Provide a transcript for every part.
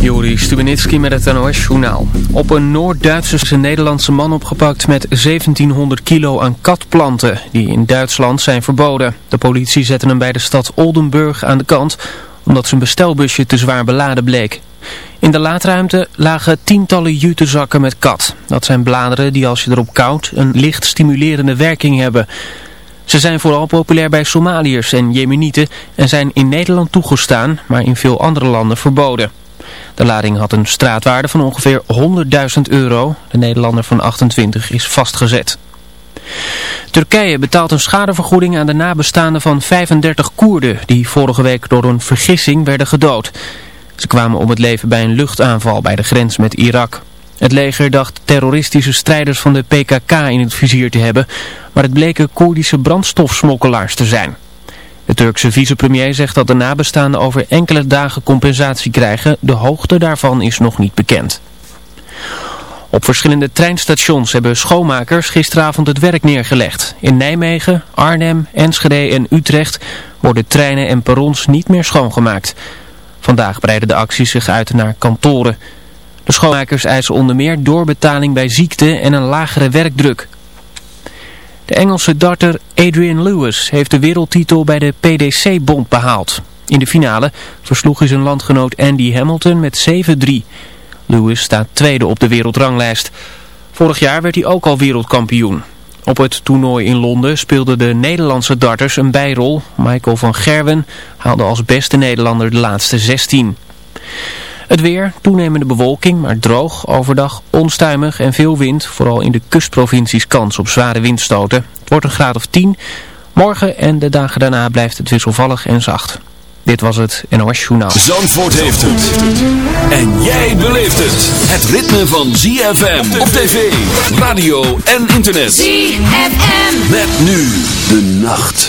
Juri Stubenitski met het NOS-journaal. Op een Noord-Duitse Nederlandse man opgepakt met 1700 kilo aan katplanten... die in Duitsland zijn verboden. De politie zette hem bij de stad Oldenburg aan de kant... omdat zijn bestelbusje te zwaar beladen bleek. In de laadruimte lagen tientallen jutezakken met kat. Dat zijn bladeren die als je erop koudt een licht stimulerende werking hebben... Ze zijn vooral populair bij Somaliërs en Jemenieten en zijn in Nederland toegestaan, maar in veel andere landen verboden. De lading had een straatwaarde van ongeveer 100.000 euro. De Nederlander van 28 is vastgezet. Turkije betaalt een schadevergoeding aan de nabestaanden van 35 Koerden die vorige week door een vergissing werden gedood. Ze kwamen om het leven bij een luchtaanval bij de grens met Irak. Het leger dacht terroristische strijders van de PKK in het vizier te hebben, maar het bleken Koerdische brandstofsmokkelaars te zijn. De Turkse vicepremier zegt dat de nabestaanden over enkele dagen compensatie krijgen. De hoogte daarvan is nog niet bekend. Op verschillende treinstations hebben schoonmakers gisteravond het werk neergelegd. In Nijmegen, Arnhem, Enschede en Utrecht worden treinen en perrons niet meer schoongemaakt. Vandaag breiden de acties zich uit naar kantoren. De schoonmakers eisen onder meer doorbetaling bij ziekte en een lagere werkdruk. De Engelse darter Adrian Lewis heeft de wereldtitel bij de PDC-bond behaald. In de finale versloeg hij zijn landgenoot Andy Hamilton met 7-3. Lewis staat tweede op de wereldranglijst. Vorig jaar werd hij ook al wereldkampioen. Op het toernooi in Londen speelden de Nederlandse darters een bijrol. Michael van Gerwen haalde als beste Nederlander de laatste 16. Het weer, toenemende bewolking, maar droog, overdag onstuimig en veel wind. Vooral in de kustprovincies kans op zware windstoten. Het wordt een graad of 10. Morgen en de dagen daarna blijft het wisselvallig en zacht. Dit was het NOS Journaal. Zandvoort heeft het. En jij beleeft het. Het ritme van ZFM op tv, radio en internet. ZFM. Met nu de nacht.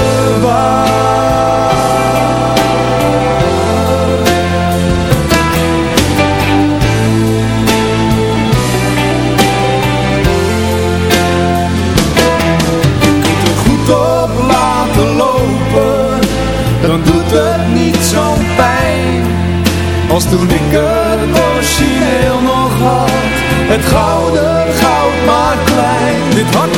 Als toen ik het origineel nog had. Het gouden goud maar klein. Dit hart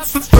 that's the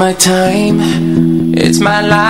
my time, it's my life.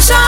sunshine.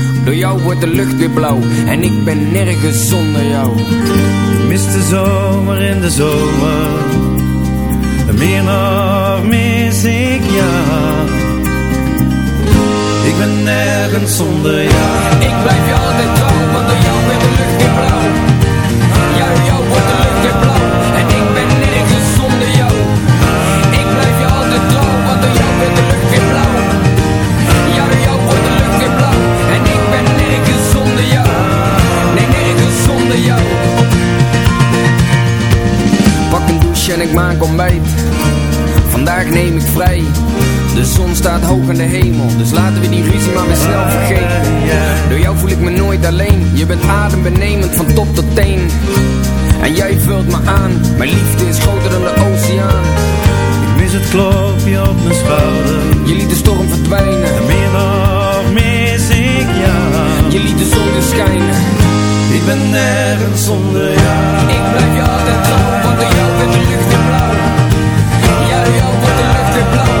Door jou wordt de lucht weer blauw en ik ben nergens zonder jou. Ik mis de zomer in de zomer. Meer nog mis ik jou. Ik ben nergens zonder jou. Ik blijf je altijd trouw, want door jou wordt de lucht weer blauw. In de hemel, dus laten we die ruzie maar weer snel vergeten. Door jou voel ik me nooit alleen. Je bent adembenemend van top tot teen. En jij vult me aan. Mijn liefde is groter dan de oceaan. Ik mis het klopje op mijn schouder. Je liet de storm verdwijnen. En meer nog mis ik jou. Je liet de zon weer schijnen. Ik ben nergens zonder jou. Ik blijf je altijd trouw, want door jou wordt de lucht weer blauw. Ja, door jou wordt de lucht weer blauw.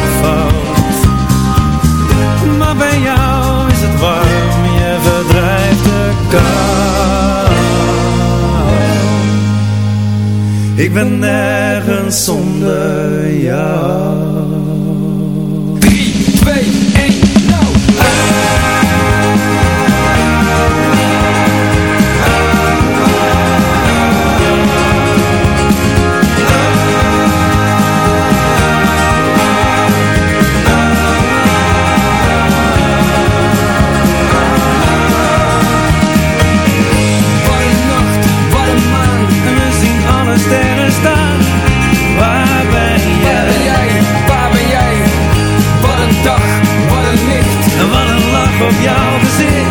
Ik ben nergens zonder jou. 3, 2, 1, nou! understand Waar ben jij? Waar ben jij? Wat een dag, wat een licht. En wat een lach op jouw gezicht.